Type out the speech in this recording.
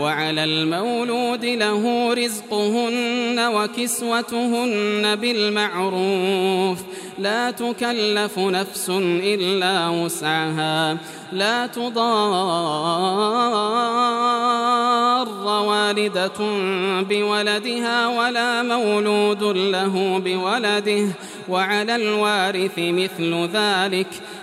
وعلى المولود له رزقهن وكسوتهن بالمعروف. لا تكلف نفس إلا وسعها. لا تضار والدة بولدها ولا مولود له بولده. وعلى الوارث مثل ذلك.